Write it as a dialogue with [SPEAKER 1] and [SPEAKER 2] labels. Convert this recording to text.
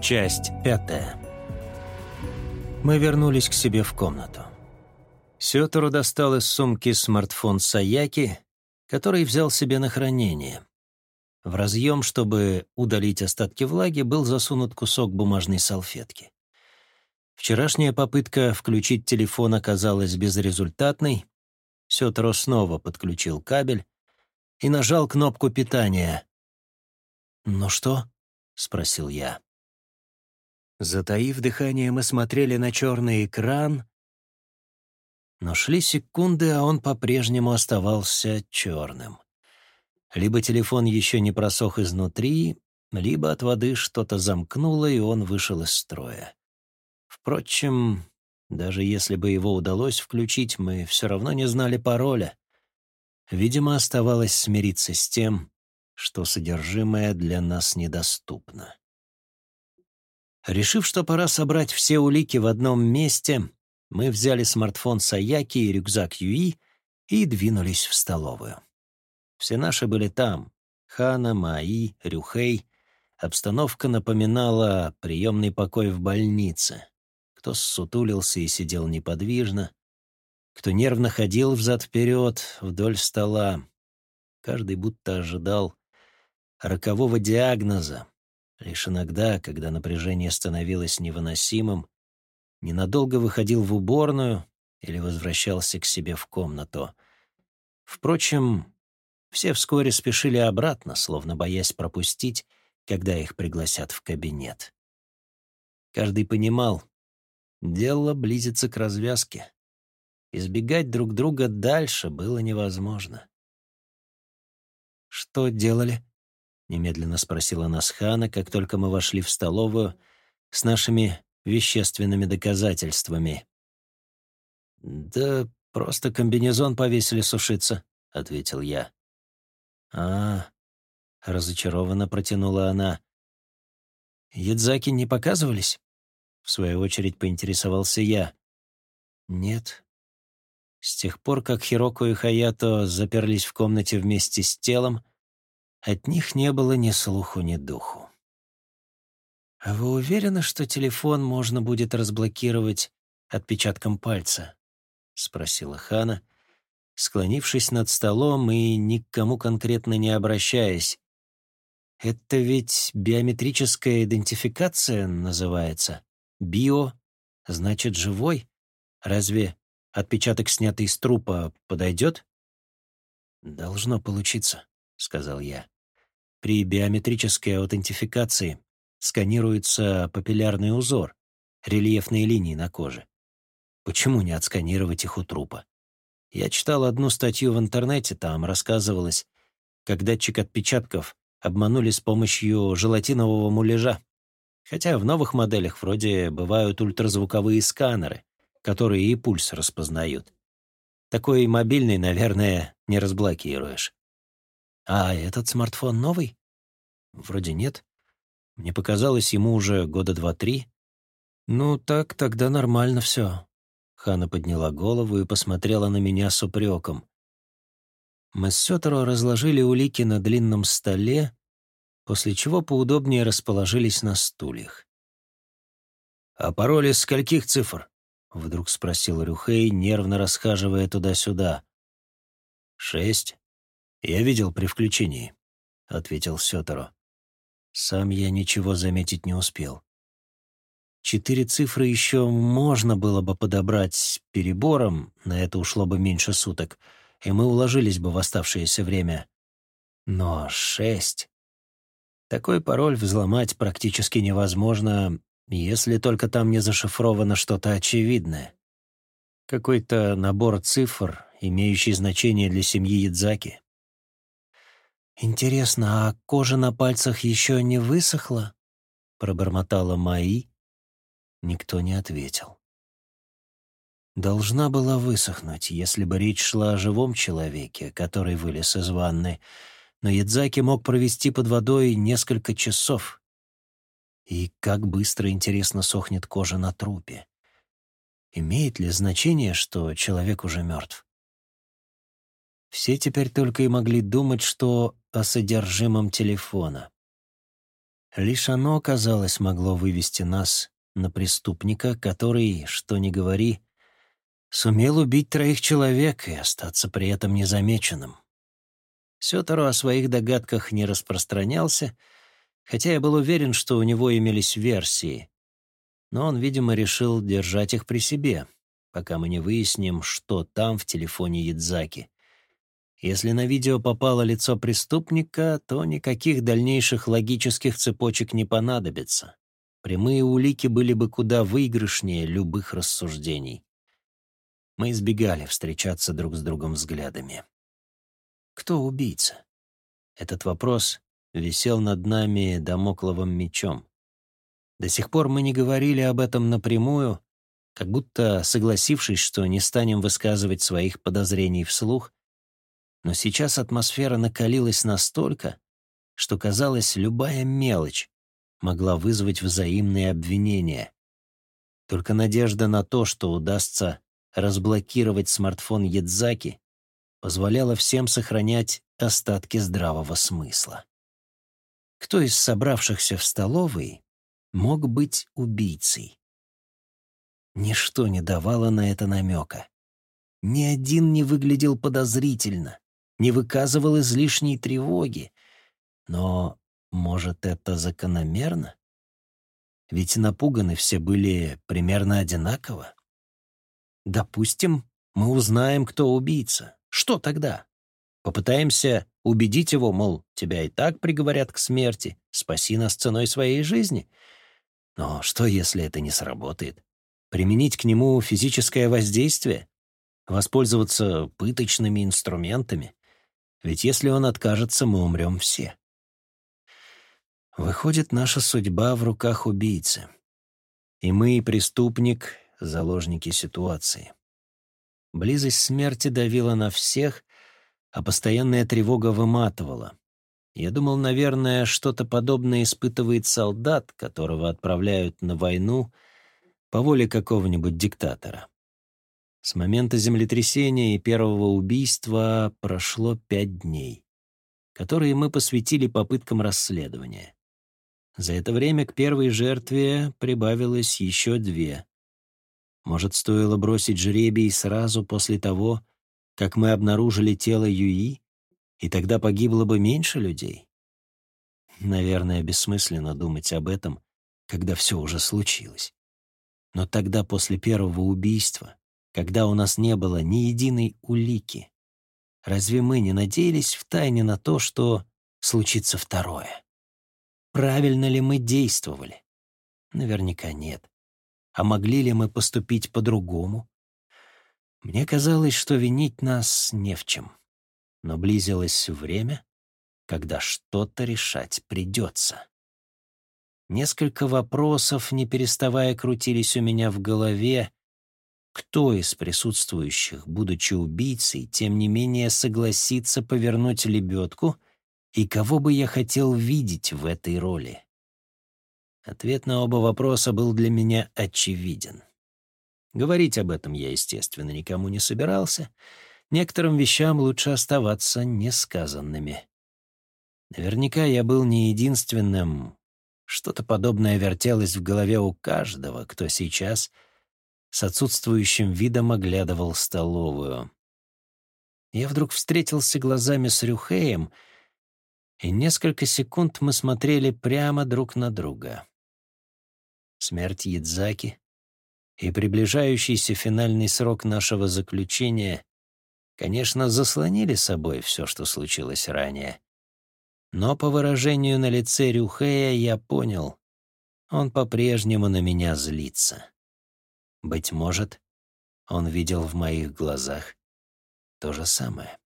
[SPEAKER 1] Часть пятая. Мы вернулись к себе в комнату. Сётору достал из сумки смартфон Саяки, который взял себе на хранение. В разъем, чтобы удалить остатки влаги, был засунут кусок бумажной салфетки. Вчерашняя попытка включить телефон оказалась безрезультатной. Сёторо снова подключил кабель и нажал кнопку питания. «Ну что?» — спросил я. Затаив дыхание, мы смотрели на черный экран, но шли секунды, а он по-прежнему оставался черным. Либо телефон еще не просох изнутри, либо от воды что-то замкнуло, и он вышел из строя. Впрочем, даже если бы его удалось включить, мы все равно не знали пароля. Видимо, оставалось смириться с тем, что содержимое для нас недоступно. Решив, что пора собрать все улики в одном месте, мы взяли смартфон Саяки и рюкзак Юи и двинулись в столовую. Все наши были там — Хана, Маи, Рюхей. Обстановка напоминала приемный покой в больнице. Кто ссутулился и сидел неподвижно, кто нервно ходил взад-вперед вдоль стола. Каждый будто ожидал рокового диагноза, Лишь иногда, когда напряжение становилось невыносимым, ненадолго выходил в уборную или возвращался к себе в комнату. Впрочем, все вскоре спешили обратно, словно боясь пропустить, когда их пригласят в кабинет. Каждый понимал, дело близится к развязке. Избегать друг друга дальше было невозможно. «Что делали?» Немедленно спросила нас Хана, как только мы вошли в столовую с нашими вещественными доказательствами. «Да просто комбинезон повесили сушиться», — ответил я. «А, — разочарованно протянула она. «Ядзаки не показывались?» В свою очередь поинтересовался я. «Нет». С тех пор, как Хироко и Хаято заперлись в комнате вместе с телом, от них не было ни слуху, ни духу. «А вы уверены, что телефон можно будет разблокировать отпечатком пальца?» — спросила Хана, склонившись над столом и ни к кому конкретно не обращаясь. «Это ведь биометрическая идентификация называется. Био значит живой. Разве отпечаток, снятый с трупа, подойдет?» «Должно получиться», — сказал я. При биометрической аутентификации сканируется папиллярный узор, рельефные линии на коже. Почему не отсканировать их у трупа? Я читал одну статью в интернете, там рассказывалось, как датчик отпечатков обманули с помощью желатинового муляжа. Хотя в новых моделях вроде бывают ультразвуковые сканеры, которые и пульс распознают. Такой мобильный, наверное, не разблокируешь. А этот смартфон новый? Вроде нет. Мне показалось, ему уже года два-три. Ну, так тогда нормально все. Хана подняла голову и посмотрела на меня с упреком. Мы с Сёторо разложили улики на длинном столе, после чего поудобнее расположились на стульях. «А пароль из скольких цифр?» — вдруг спросил Рюхей, нервно расхаживая туда-сюда. «Шесть», «Я видел при включении», — ответил Сёторо. Сам я ничего заметить не успел. Четыре цифры еще можно было бы подобрать перебором, на это ушло бы меньше суток, и мы уложились бы в оставшееся время. Но шесть... Такой пароль взломать практически невозможно, если только там не зашифровано что-то очевидное. Какой-то набор цифр, имеющий значение для семьи Ядзаки. «Интересно, а кожа на пальцах еще не высохла?» — пробормотала Маи. Никто не ответил. Должна была высохнуть, если бы речь шла о живом человеке, который вылез из ванны, но Ядзаки мог провести под водой несколько часов. И как быстро, интересно, сохнет кожа на трупе. Имеет ли значение, что человек уже мертв? Все теперь только и могли думать, что о содержимом телефона. Лишь оно, казалось, могло вывести нас на преступника, который, что ни говори, сумел убить троих человек и остаться при этом незамеченным. Сётору о своих догадках не распространялся, хотя я был уверен, что у него имелись версии. Но он, видимо, решил держать их при себе, пока мы не выясним, что там в телефоне Ядзаки. Если на видео попало лицо преступника, то никаких дальнейших логических цепочек не понадобится. Прямые улики были бы куда выигрышнее любых рассуждений. Мы избегали встречаться друг с другом взглядами. Кто убийца? Этот вопрос висел над нами домокловым мечом. До сих пор мы не говорили об этом напрямую, как будто согласившись, что не станем высказывать своих подозрений вслух, но сейчас атмосфера накалилась настолько, что, казалось, любая мелочь могла вызвать взаимные обвинения. Только надежда на то, что удастся разблокировать смартфон Ядзаки, позволяла всем сохранять остатки здравого смысла. Кто из собравшихся в столовой мог быть убийцей? Ничто не давало на это намека. Ни один не выглядел подозрительно не выказывал излишней тревоги. Но, может, это закономерно? Ведь напуганы все были примерно одинаково. Допустим, мы узнаем, кто убийца. Что тогда? Попытаемся убедить его, мол, тебя и так приговорят к смерти, спаси нас ценой своей жизни. Но что, если это не сработает? Применить к нему физическое воздействие? Воспользоваться пыточными инструментами? Ведь если он откажется, мы умрем все. Выходит, наша судьба в руках убийцы. И мы, и преступник, — заложники ситуации. Близость смерти давила на всех, а постоянная тревога выматывала. Я думал, наверное, что-то подобное испытывает солдат, которого отправляют на войну по воле какого-нибудь диктатора. С момента землетрясения и первого убийства прошло пять дней, которые мы посвятили попыткам расследования. За это время к первой жертве прибавилось еще две. Может, стоило бросить жребий сразу после того, как мы обнаружили тело Юи, и тогда погибло бы меньше людей? Наверное, бессмысленно думать об этом, когда все уже случилось. Но тогда, после первого убийства, когда у нас не было ни единой улики? Разве мы не надеялись втайне на то, что случится второе? Правильно ли мы действовали? Наверняка нет. А могли ли мы поступить по-другому? Мне казалось, что винить нас не в чем. Но близилось время, когда что-то решать придется. Несколько вопросов, не переставая, крутились у меня в голове, кто из присутствующих, будучи убийцей, тем не менее согласится повернуть лебедку, и кого бы я хотел видеть в этой роли? Ответ на оба вопроса был для меня очевиден. Говорить об этом я, естественно, никому не собирался. Некоторым вещам лучше оставаться несказанными. Наверняка я был не единственным. Что-то подобное вертелось в голове у каждого, кто сейчас — с отсутствующим видом оглядывал столовую. Я вдруг встретился глазами с Рюхеем, и несколько секунд мы смотрели прямо друг на друга. Смерть Ядзаки и приближающийся финальный срок нашего заключения, конечно, заслонили собой все, что случилось ранее. Но по выражению на лице Рюхея я понял, он по-прежнему на меня злится. Быть может, он видел в моих глазах то же самое.